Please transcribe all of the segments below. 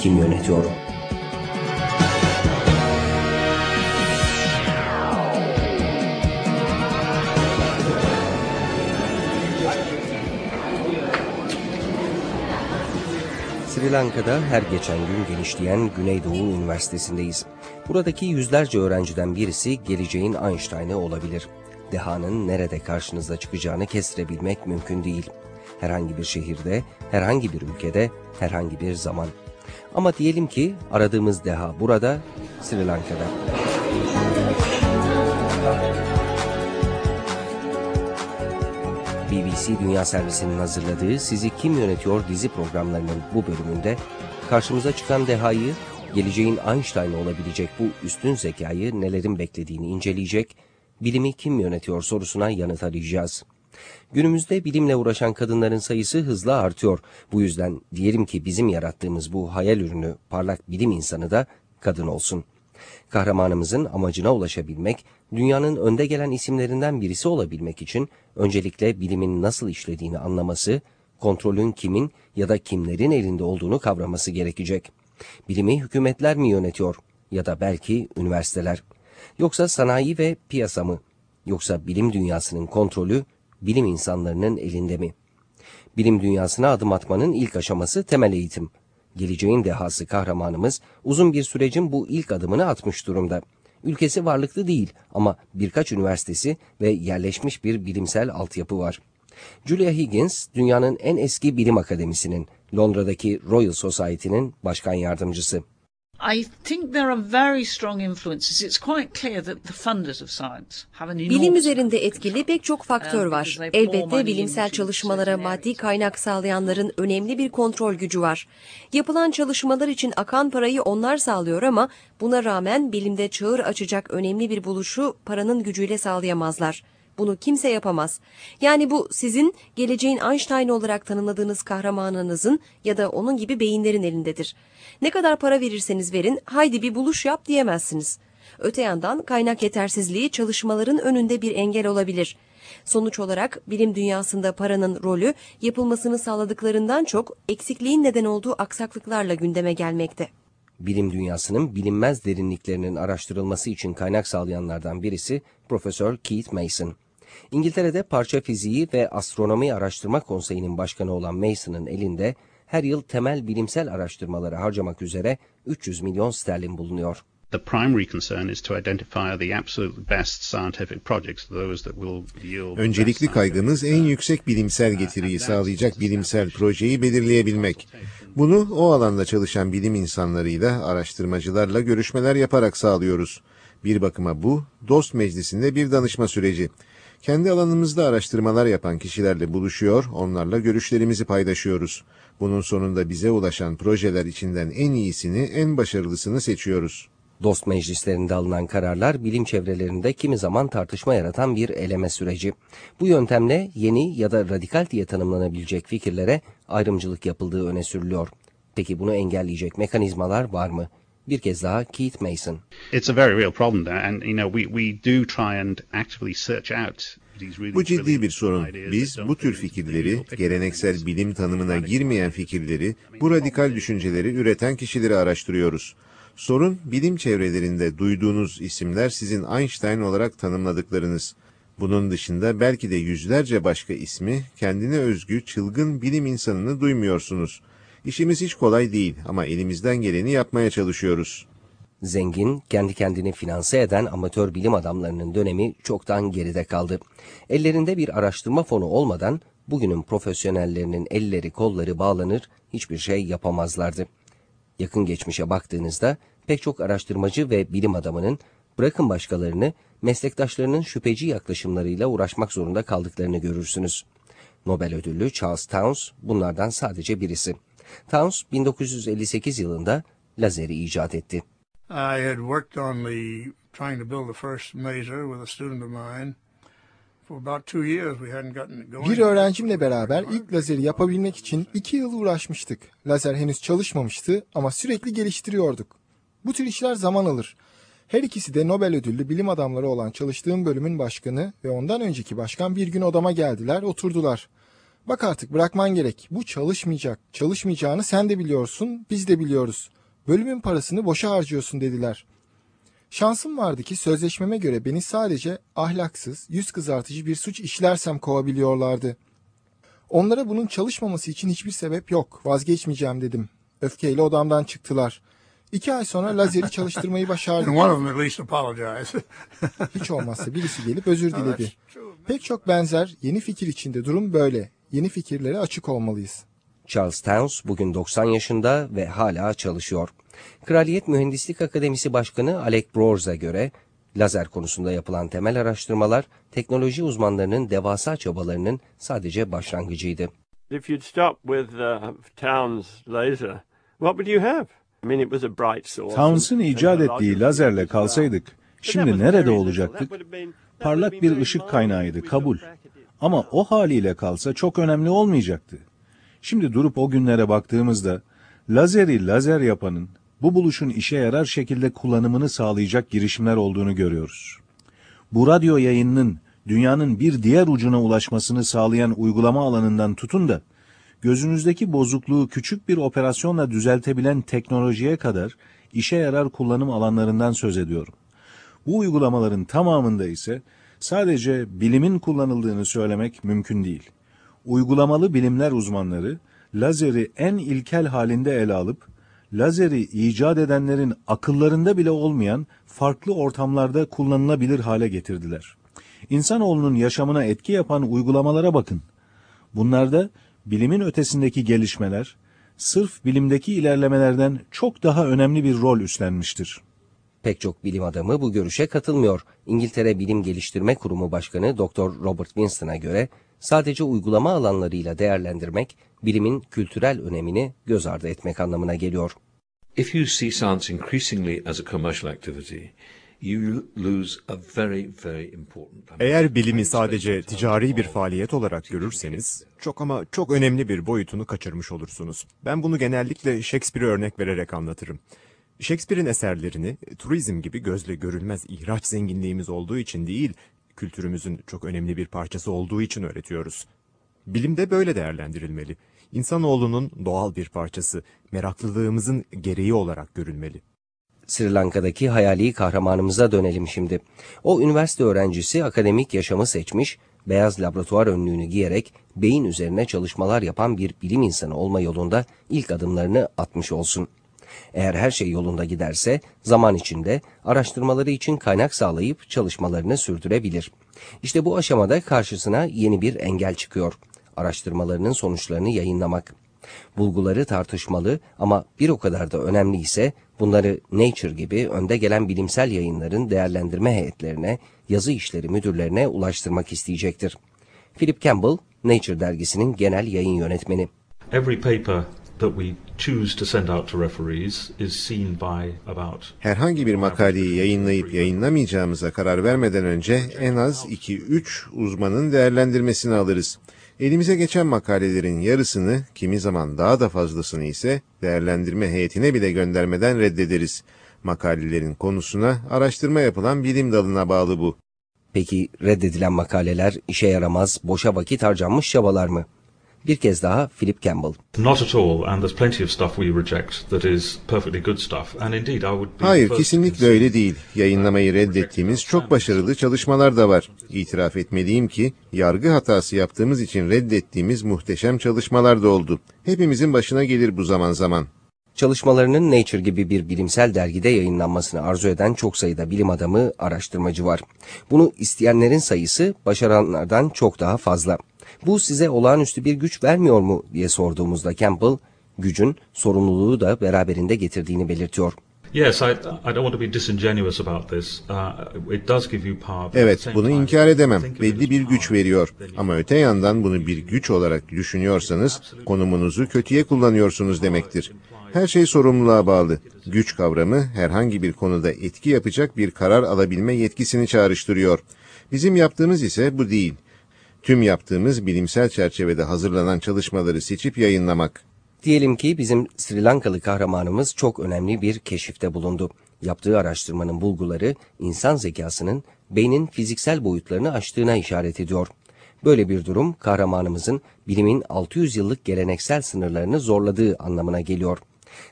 kim yönetiyor? Sri Lanka'da her geçen gün genişleyen Güneydoğu Üniversitesi'ndeyiz. Buradaki yüzlerce öğrenciden birisi geleceğin Einstein'ı olabilir. Dehanın nerede karşınıza çıkacağını kestirebilmek mümkün değil. Herhangi bir şehirde, herhangi bir ülkede, herhangi bir zaman. Ama diyelim ki aradığımız deha burada, Sri Lanka'da. BBC Dünya Servisi'nin hazırladığı Sizi Kim Yönetiyor dizi programlarının bu bölümünde karşımıza çıkan dehayı, geleceğin Einstein olabilecek bu üstün zekayı nelerin beklediğini inceleyecek, bilimi kim yönetiyor sorusuna yanıt arayacağız. Günümüzde bilimle uğraşan kadınların sayısı hızla artıyor. Bu yüzden diyelim ki bizim yarattığımız bu hayal ürünü parlak bilim insanı da kadın olsun. Kahramanımızın amacına ulaşabilmek, dünyanın önde gelen isimlerinden birisi olabilmek için öncelikle bilimin nasıl işlediğini anlaması, kontrolün kimin ya da kimlerin elinde olduğunu kavraması gerekecek. Bilimi hükümetler mi yönetiyor ya da belki üniversiteler? Yoksa sanayi ve piyasa mı? Yoksa bilim dünyasının kontrolü bilim insanlarının elinde mi? Bilim dünyasına adım atmanın ilk aşaması temel eğitim. Geleceğin dehası kahramanımız uzun bir sürecin bu ilk adımını atmış durumda. Ülkesi varlıklı değil ama birkaç üniversitesi ve yerleşmiş bir bilimsel altyapı var. Julia Higgins, dünyanın en eski bilim akademisinin, Londra'daki Royal Society'nin başkan yardımcısı. I think there are very strong influences. It's quite clear that the funders of science have an Bilim enormous üzerinde etkili pek çok faktör Um, var. Elbette bilimsel çalışmalara maddi kaynak sağlayanların önemli bir kontrol gücü var. Yapılan çalışmalar için akan parayı onlar sağlıyor ama buna rağmen bilimde çağır açacak önemli bir buluşu paranın gücüyle sağlayamazlar. Bunu kimse yapamaz. Yani bu sizin geleceğin Einstein olarak tanımladığınız kahramanınızın ya da onun gibi beyinlerin elindedir. Ne kadar para verirseniz verin, haydi bir buluş yap diyemezsiniz. Öte yandan kaynak yetersizliği çalışmaların önünde bir engel olabilir. Sonuç olarak bilim dünyasında paranın rolü yapılmasını sağladıklarından çok eksikliğin neden olduğu aksaklıklarla gündeme gelmekte. Bilim dünyasının bilinmez derinliklerinin araştırılması için kaynak sağlayanlardan birisi Profesör Keith Mason. İngiltere'de parça fiziği ve astronomi araştırma konseyinin başkanı olan Mason'ın elinde her yıl temel bilimsel araştırmalara harcamak üzere 300 milyon sterlin bulunuyor. The primary concern is to identify the absolute best scientific projects, those that will yield Öncelikli kaygımız en uh, yüksek bilimsel getiriyi sağlayacak bilimsel projeyi belirleyebilmek. Bunu o alanda çalışan bilim insanlarıyla, araştırmacılarla görüşmeler yaparak sağlıyoruz. Bir bakıma bu, dost meclisinde bir danışma süreci. Kendi alanımızda araştırmalar yapan kişilerle buluşuyor, onlarla görüşlerimizi paylaşıyoruz. Bunun sonunda bize ulaşan projeler içinden en iyisini, en başarılısını seçiyoruz. Dost meclislerinde alınan kararlar bilim çevrelerinde kimi zaman tartışma yaratan bir eleme süreci. Bu yöntemle yeni ya da radikal diye tanımlanabilecek fikirlere ayrımcılık yapıldığı öne sürülüyor. Peki bunu engelleyecek mekanizmalar var mı? Bir kez daha Keith Mason. It's a very real problem there, and you know we we do try and actively search out Bu ciddi bir sorun. Biz bu tür fikirleri, geleneksel bilim tanımına girmeyen fikirleri, bu radikal düşünceleri üreten kişileri araştırıyoruz. Sorun, bilim çevrelerinde duyduğunuz isimler sizin Einstein olarak tanımladıklarınız. Bunun dışında belki de yüzlerce başka ismi, kendine özgü çılgın bilim insanını duymuyorsunuz. İşimiz hiç kolay değil ama elimizden geleni yapmaya çalışıyoruz. Zengin, kendi kendini finanse eden amatör bilim adamlarının dönemi çoktan geride kaldı. Ellerinde bir araştırma fonu olmadan bugünün profesyonellerinin elleri kolları bağlanır, hiçbir şey yapamazlardı. Yakın geçmişe baktığınızda pek çok araştırmacı ve bilim adamının bırakın başkalarını meslektaşlarının şüpheci yaklaşımlarıyla uğraşmak zorunda kaldıklarını görürsünüz. Nobel ödüllü Charles Towns bunlardan sadece birisi. Towns 1958 yılında lazeri icat etti. I had worked on the trying to build the first maser with a student of mine. Bir öğrencimle beraber ilk lazeri yapabilmek için iki yıl uğraşmıştık. Lazer henüz çalışmamıştı ama sürekli geliştiriyorduk. Bu tür işler zaman alır. Her ikisi de Nobel ödüllü bilim adamları olan çalıştığım bölümün başkanı ve ondan önceki başkan bir gün odama geldiler, oturdular. Bak artık bırakman gerek. Bu çalışmayacak. Çalışmayacağını sen de biliyorsun, biz de biliyoruz. Bölümün parasını boşa harcıyorsun dediler. Şansım vardı ki sözleşmeme göre beni sadece ahlaksız, yüz kızartıcı bir suç işlersem kovabiliyorlardı. Onlara bunun çalışmaması için hiçbir sebep yok. Vazgeçmeyeceğim dedim. Öfkeyle odamdan çıktılar. İki ay sonra lazeri çalıştırmayı başardık. Hiç olmazsa birisi gelip özür diledi. Pek çok benzer yeni fikir içinde durum böyle. Yeni fikirlere açık olmalıyız. Charles Towns bugün 90 yaşında ve hala çalışıyor. Kraliyet Mühendislik Akademisi Başkanı Alec Broers'a göre lazer konusunda yapılan temel araştırmalar teknoloji uzmanlarının devasa çabalarının sadece başlangıcıydı. If you'd stop with uh, Towns laser, what would you have? I mean, it was a bright source. Towns'ın icat ettiği lazerle kalsaydık, şimdi nerede olacaktık? Parlak bir ışık kaynağıydı, kabul. Ama o haliyle kalsa çok önemli olmayacaktı. Şimdi durup o günlere baktığımızda, lazeri lazer yapanın, bu buluşun işe yarar şekilde kullanımını sağlayacak girişimler olduğunu görüyoruz. Bu radyo yayınının dünyanın bir diğer ucuna ulaşmasını sağlayan uygulama alanından tutun da, gözünüzdeki bozukluğu küçük bir operasyonla düzeltebilen teknolojiye kadar işe yarar kullanım alanlarından söz ediyorum. Bu uygulamaların tamamında ise sadece bilimin kullanıldığını söylemek mümkün değil. Uygulamalı bilimler uzmanları lazeri en ilkel halinde ele alıp lazeri icat edenlerin akıllarında bile olmayan farklı ortamlarda kullanılabilir hale getirdiler. İnsanoğlunun yaşamına etki yapan uygulamalara bakın. Bunlarda bilimin ötesindeki gelişmeler sırf bilimdeki ilerlemelerden çok daha önemli bir rol üstlenmiştir. Pek çok bilim adamı bu görüşe katılmıyor. İngiltere Bilim Geliştirme Kurumu Başkanı Dr. Robert Winston'a göre sadece uygulama alanlarıyla değerlendirmek bilimin kültürel önemini göz ardı etmek anlamına geliyor. If you see science increasingly as a commercial activity, you lose a very, very important. Eğer bilimi sadece ticari bir faaliyet olarak görürseniz, çok ama çok önemli bir boyutunu kaçırmış olursunuz. Ben bunu genellikle Shakespeare'e örnek vererek anlatırım. Shakespeare'in eserlerini turizm gibi gözle görülmez ihraç zenginliğimiz olduğu için değil, kültürümüzün çok önemli bir parçası olduğu için öğretiyoruz. Bilim de böyle değerlendirilmeli. İnsanoğlunun doğal bir parçası, meraklılığımızın gereği olarak görülmeli. Sri Lanka'daki hayali kahramanımıza dönelim şimdi. O üniversite öğrencisi akademik yaşamı seçmiş, beyaz laboratuvar önlüğünü giyerek beyin üzerine çalışmalar yapan bir bilim insanı olma yolunda ilk adımlarını atmış olsun. Eğer her şey yolunda giderse zaman içinde araştırmaları için kaynak sağlayıp çalışmalarını sürdürebilir. İşte bu aşamada karşısına yeni bir engel çıkıyor. Araştırmalarının sonuçlarını yayınlamak. Bulguları tartışmalı ama bir o kadar da önemli ise bunları Nature gibi önde gelen bilimsel yayınların değerlendirme heyetlerine, yazı işleri müdürlerine ulaştırmak isteyecektir. Philip Campbell, Nature dergisinin genel yayın yönetmeni. Every paper that we choose to send out to referees is seen by about Herhangi bir makaleyi yayınlayıp yayınlamayacağımıza karar vermeden önce en az 2-3 uzmanın değerlendirmesini alırız. Elimize geçen makalelerin yarısını, kimi zaman daha da fazlasını ise değerlendirme heyetine bile göndermeden reddederiz. Makalelerin konusuna araştırma yapılan bilim dalına bağlı bu. Peki reddedilen makaleler işe yaramaz, boşa vakit harcanmış çabalar mı? Bir kez daha Philip Campbell. not at all, and there's plenty of stuff we reject that is perfectly good stuff. And indeed, I would be Hayır, kesinlikle öyle değil. Yayınlamayı reddettiğimiz çok başarılı çalışmalar da var. İtiraf etmeliyim ki yargı hatası yaptığımız için reddettiğimiz muhteşem çalışmalar da oldu. Hepimizin başına gelir bu zaman zaman. Çalışmalarının Nature gibi bir bilimsel dergide yayınlanmasını arzu eden çok sayıda bilim adamı, araştırmacı var. Bunu isteyenlerin sayısı başaranlardan çok daha fazla. Bu size olağanüstü bir güç vermiyor mu diye sorduğumuzda Campbell, gücün sorumluluğu da beraberinde getirdiğini belirtiyor. Yes, I, I don't want to be disingenuous about this. Uh, it does give you power. but at the Evet, bunu inkar edemem. Belli bir güç veriyor. Ama öte yandan bunu bir güç olarak düşünüyorsanız konumunuzu kötüye kullanıyorsunuz demektir. Her şey sorumluluğa bağlı. Güç kavramı herhangi bir konuda etki yapacak bir karar alabilme yetkisini çağrıştırıyor. Bizim yaptığımız ise bu değil. Tüm yaptığımız bilimsel çerçevede hazırlanan çalışmaları seçip yayınlamak. Diyelim ki bizim Sri Lankalı kahramanımız çok önemli bir keşifte bulundu. Yaptığı araştırmanın bulguları insan zekasının beynin fiziksel boyutlarını aştığına işaret ediyor. Böyle bir durum kahramanımızın bilimin 600 yıllık geleneksel sınırlarını zorladığı anlamına geliyor.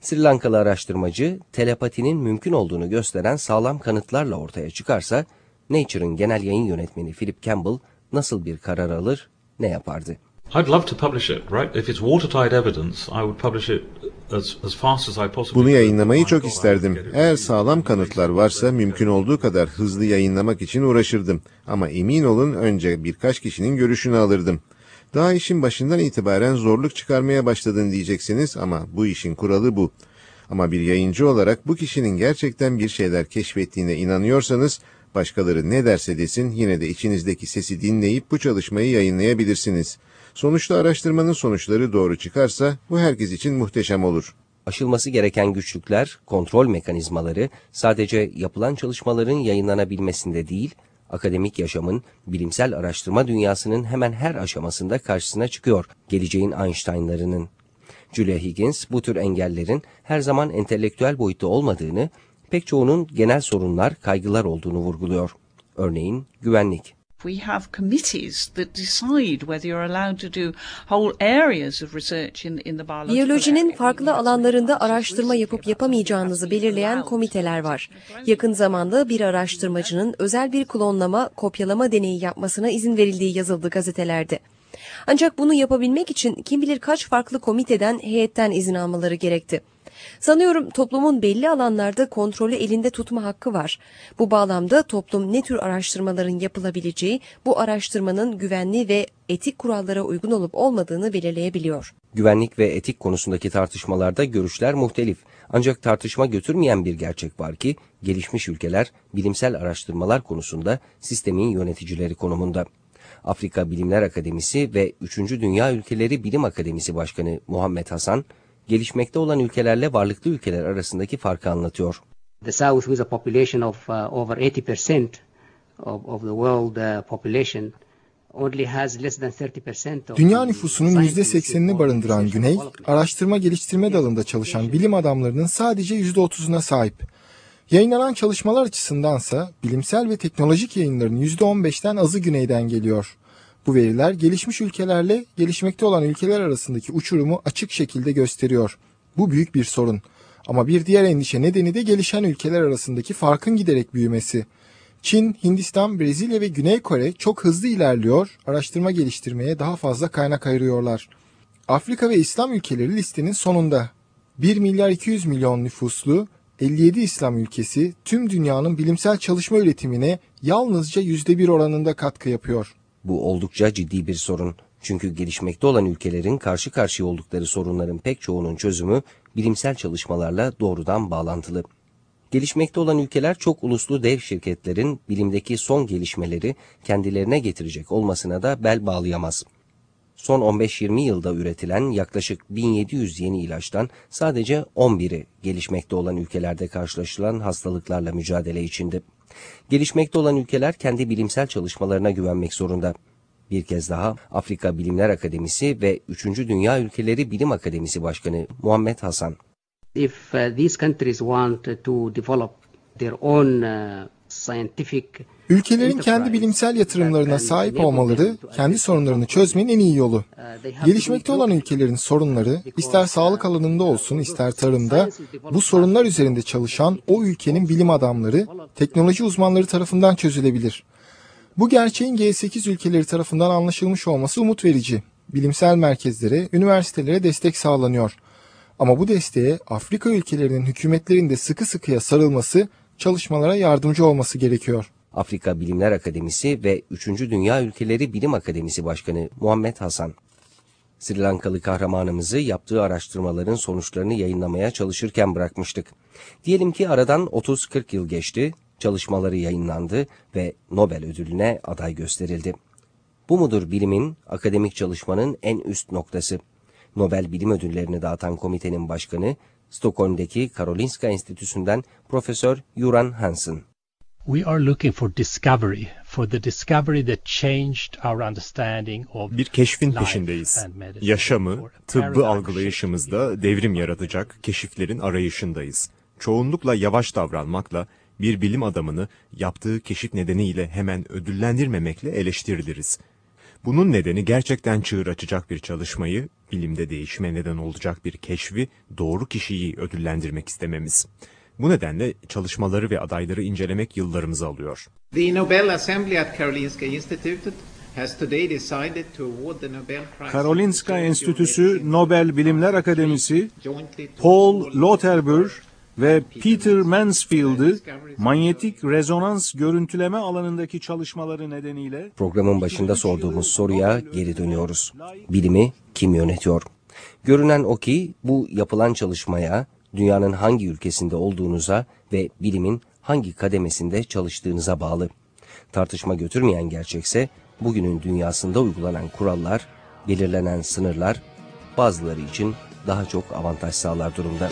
Sri Lankalı araştırmacı telepatinin mümkün olduğunu gösteren sağlam kanıtlarla ortaya çıkarsa Nature'ın genel yayın yönetmeni Philip Campbell nasıl bir karar alır, ne yapardı? I'd love to publish it, right? If it's watertight evidence, I would publish it as, as fast as I possibly Bunu yayınlamayı çok isterdim. Eğer sağlam kanıtlar varsa mümkün olduğu kadar hızlı yayınlamak için uğraşırdım. Ama emin olun önce birkaç kişinin görüşünü alırdım. Daha işin başından itibaren zorluk çıkarmaya başladın diyeceksiniz ama bu işin kuralı bu. Ama bir yayıncı olarak bu kişinin gerçekten bir şeyler keşfettiğine inanıyorsanız başkaları ne derse desin yine de içinizdeki sesi dinleyip bu çalışmayı yayınlayabilirsiniz. Sonuçta araştırmanın sonuçları doğru çıkarsa bu herkes için muhteşem olur. Aşılması gereken güçlükler, kontrol mekanizmaları sadece yapılan çalışmaların yayınlanabilmesinde değil, akademik yaşamın, bilimsel araştırma dünyasının hemen her aşamasında karşısına çıkıyor geleceğin Einstein'larının. Julia Higgins bu tür engellerin her zaman entelektüel boyutta olmadığını, pek çoğunun genel sorunlar, kaygılar olduğunu vurguluyor. Örneğin güvenlik. We have committees that decide whether you're allowed to do whole areas of research in, in the biological Biyolojinin farklı alanlarında araştırma yapıp yapamayacağınızı belirleyen komiteler var. Yakın zamanda bir araştırmacının özel bir klonlama, kopyalama deneyi yapmasına izin verildiği yazıldı gazetelerde. Ancak bunu yapabilmek için kim bilir kaç farklı komiteden, heyetten izin almaları gerekti. Sanıyorum toplumun belli alanlarda kontrolü elinde tutma hakkı var. Bu bağlamda toplum ne tür araştırmaların yapılabileceği, bu araştırmanın güvenli ve etik kurallara uygun olup olmadığını belirleyebiliyor. Güvenlik ve etik konusundaki tartışmalarda görüşler muhtelif. Ancak tartışma götürmeyen bir gerçek var ki gelişmiş ülkeler bilimsel araştırmalar konusunda sistemin yöneticileri konumunda. Afrika Bilimler Akademisi ve 3. Dünya Ülkeleri Bilim Akademisi Başkanı Muhammed Hasan, gelişmekte olan ülkelerle varlıklı ülkeler arasındaki farkı anlatıyor. The South, with a population of uh, over 80% of, of the world uh, population, only has less than 30% of Dünya nüfusunun scientists %80'ini involved in barındıran Güney, araştırma geliştirme dalında çalışan bilim adamlarının sadece %30'una sahip. Yayınlanan çalışmalar açısındansa bilimsel ve teknolojik yayınların %15'ten azı Güney'den geliyor. Bu veriler gelişmiş ülkelerle gelişmekte olan ülkeler arasındaki uçurumu açık şekilde gösteriyor. Bu büyük bir sorun. Ama bir diğer endişe nedeni de gelişen ülkeler arasındaki farkın giderek büyümesi. Çin, Hindistan, Brezilya ve Güney Kore çok hızlı ilerliyor, araştırma geliştirmeye daha fazla kaynak ayırıyorlar. Afrika ve İslam ülkeleri listenin sonunda. 1 milyar 200 milyon nüfuslu 57 İslam ülkesi tüm dünyanın bilimsel çalışma üretimine yalnızca %1 oranında katkı yapıyor. Bu oldukça ciddi bir sorun. Çünkü gelişmekte olan ülkelerin karşı karşıya oldukları sorunların pek çoğunun çözümü bilimsel çalışmalarla doğrudan bağlantılı. Gelişmekte olan ülkeler çok uluslu dev şirketlerin bilimdeki son gelişmeleri kendilerine getirecek olmasına da bel bağlayamaz. Son 15-20 yılda üretilen yaklaşık 1700 yeni ilaçtan sadece 11'i gelişmekte olan ülkelerde karşılaşılan hastalıklarla mücadele içinde. Gelişmekte olan ülkeler kendi bilimsel çalışmalarına güvenmek zorunda. Bir kez daha Afrika Bilimler Akademisi ve 3. Dünya Ülkeleri Bilim Akademisi Başkanı Muhammed Hasan. If uh, these countries want to develop their own uh, Ülkelerin kendi bilimsel yatırımlarına sahip olmaları, kendi sorunlarını çözmenin en iyi yolu. Gelişmekte olan ülkelerin sorunları, ister sağlık alanında olsun, ister tarımda, bu sorunlar üzerinde çalışan o ülkenin bilim adamları, teknoloji uzmanları tarafından çözülebilir. Bu gerçeğin G8 ülkeleri tarafından anlaşılmış olması umut verici. Bilimsel merkezlere, üniversitelere destek sağlanıyor. Ama bu desteğe Afrika ülkelerinin hükümetlerinin de sıkı sıkıya sarılması, çalışmalara yardımcı olması gerekiyor. Afrika Bilimler Akademisi ve 3. Dünya Ülkeleri Bilim Akademisi Başkanı Muhammed Hasan. Sri Lankalı kahramanımızı yaptığı araştırmaların sonuçlarını yayınlamaya çalışırken bırakmıştık. Diyelim ki aradan 30-40 yıl geçti, çalışmaları yayınlandı ve Nobel ödülüne aday gösterildi. Bu mudur bilimin, akademik çalışmanın en üst noktası? Nobel Bilim Ödüllerini dağıtan komitenin başkanı, Stockholm'deki Karolinska Enstitüsü'nden Profesör Juran Hansen. We are looking for discovery, for the discovery that changed our understanding of Bir keşfin life peşindeyiz. Yaşamı, tıbbı algılayışımızda devrim yaratacak keşiflerin arayışındayız. Çoğunlukla yavaş davranmakla bir bilim adamını yaptığı keşif nedeniyle hemen ödüllendirmemekle eleştiriliriz. Bunun nedeni gerçekten çığır açacak bir çalışmayı, bilimde değişime neden olacak bir keşfi, doğru kişiyi ödüllendirmek istememiz. Bu nedenle çalışmaları ve adayları incelemek yıllarımızı alıyor. The Nobel Assembly at Karolinska Institute Karolinska Enstitüsü Nobel Bilimler Akademisi Paul Lauterbur ve Peter Mansfield'ı manyetik rezonans görüntüleme alanındaki çalışmaları nedeniyle Programın başında sorduğumuz soruya geri dönüyoruz. Bilimi kim yönetiyor? Görünen o ki bu yapılan çalışmaya dünyanın hangi ülkesinde olduğunuza ve bilimin hangi kademesinde çalıştığınıza bağlı. Tartışma götürmeyen gerçekse bugünün dünyasında uygulanan kurallar, belirlenen sınırlar bazıları için daha çok avantaj sağlar durumda.